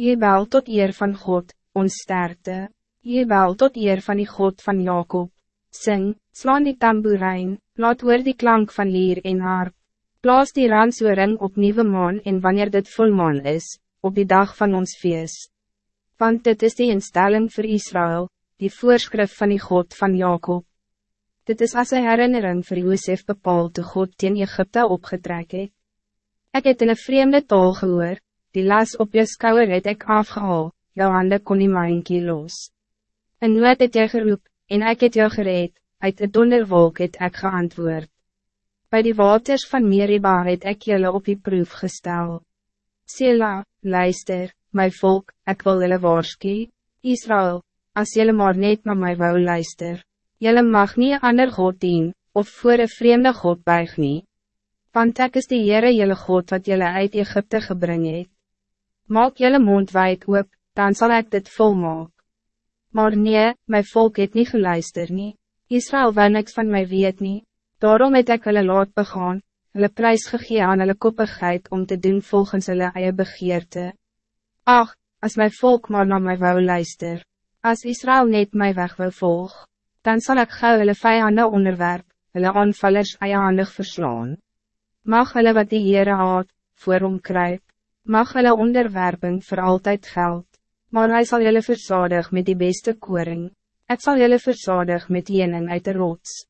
Jebel tot eer van God, ons sterkte. Jebel tot eer van die God van Jacob. Sing, slaan die tamboerijn, laat hoor die klank van lier en harp. Plaas die ransoring op nieuwe maan en wanneer dit volmaan is, op die dag van ons feest. Want dit is die instelling voor Israël, die voorschrift van die God van Jacob. Dit is als een herinnering voor Josef bepaald de God teen Egypte opgetrek het. Ek het in een vreemde taal gehoor, die las op je skouwer het ek afgehaal, jou hande kon nie maaienkie los. En nu het jy geroep, en ek het jou gereed, uit de donderwolk het ek geantwoord. Bij die waters van Meriba het ek julle op die proef gestel. Sela, luister, my volk, ek wil julle waarskie, Israël, als julle maar net naar my wou luister, julle mag nie ander God dien, of voor een vreemde God buig nie. Want ek is die Heere julle God wat julle uit Egypte gebring het. Maak julle mond wijd oop, dan zal ik dit volmaak. Maar nee, mijn volk het niet geluister nie. Israël wil niks van mij weet nie. Daarom het ek hulle laat begaan, hulle prijs gegee aan hulle koppigheid om te doen volgens hulle eie begeerte. Ach, als mijn volk maar naar mij wou luister, als Israël net mij weg wil volg, dan zal ik gauw hulle vijanden onderwerp, hulle aanvallers eiehandig verslaan. Mag hulle wat die Heere haat, voor hom kruip, mag hulle onderwerping voor altijd geld maar hij zal jullie verzadig met die beste koring. Ik zal jullie verzadig met jenen uit de rots.